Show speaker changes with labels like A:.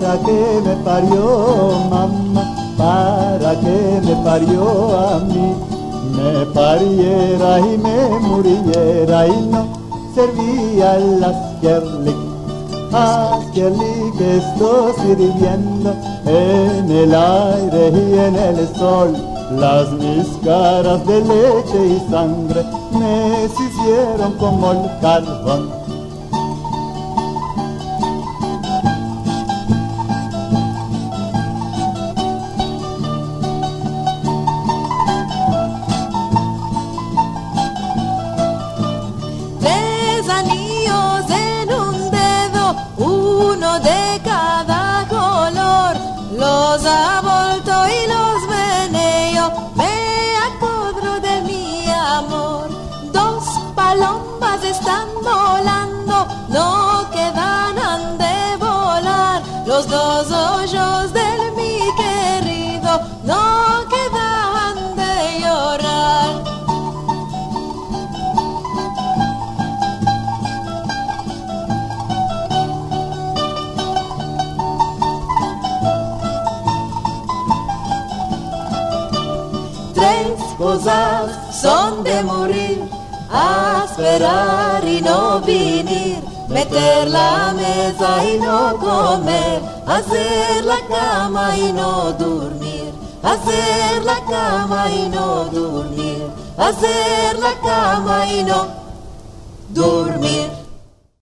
A: qué me parió mamá? ¿Para qué me parió a mí? Me pariera y me muriera y no servía las askerlik. Askerlik estoy sirviendo en el aire y en el sol. Las mis caras de leche y sangre me hicieron como el carbón.
B: Los dos hoyos de mi querido no quedaban de llorar. Tres cosas son de morir, a esperar y no venir meter la mesa y no comer, hacer la cama y no dormir, hacer la cama y no dormir, hacer la cama y no dormir.